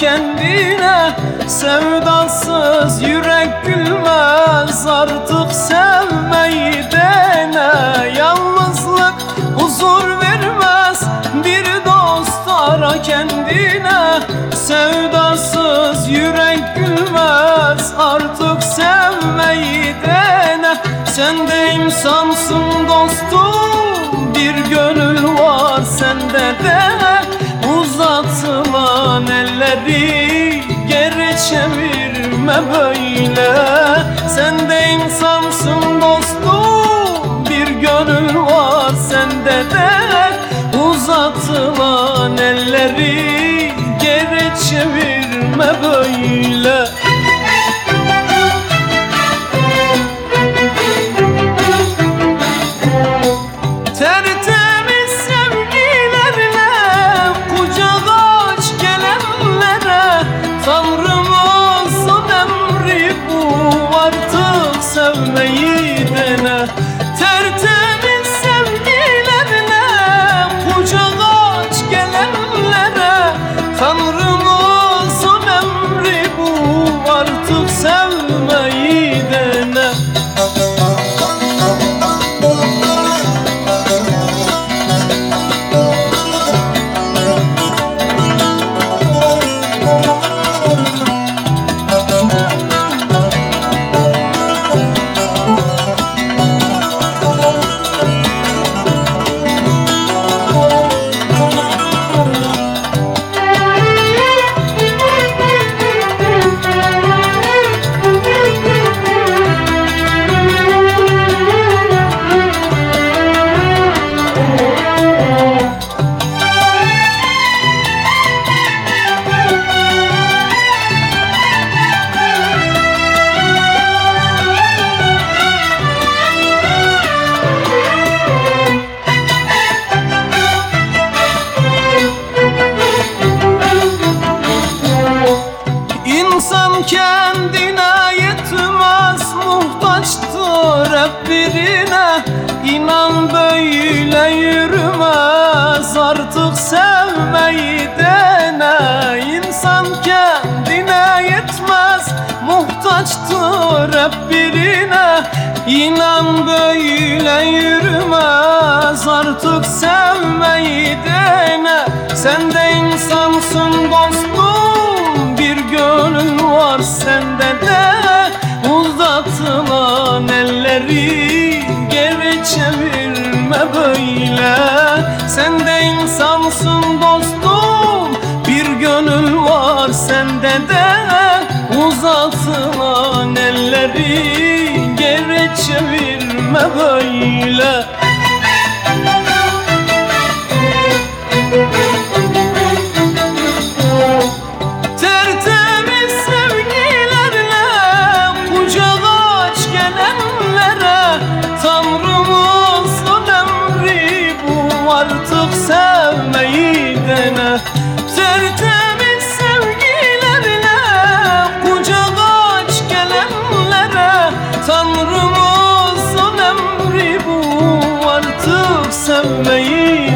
Kendine Sevdasız yürek gülmez artık sevmeyi dene. Yalnızlık huzur vermez bir dost ara kendine. Sevdasız yürek gülmez artık sevmeyi dene. Sen de insansın dostum bir gönül var sende de Uzatılan elleri geri çevirme böyle Sen de insansın dostum bir gönül var sende de. Uzatılan elleri artık muhtaçtır hep birine İnan böyle yürümez artık sevmeyi dene Sen de insansın dostum bir gönül var sende de. Uzatılan elleri geri çevirme böyle. Sen de insansın dostum bir gönül var sende de böyle. Tertemiz sevgilerle kucak aç gelenlere Tanrımızın emri bu artık sevmeyi dene. Tertemiz artık sevmeyi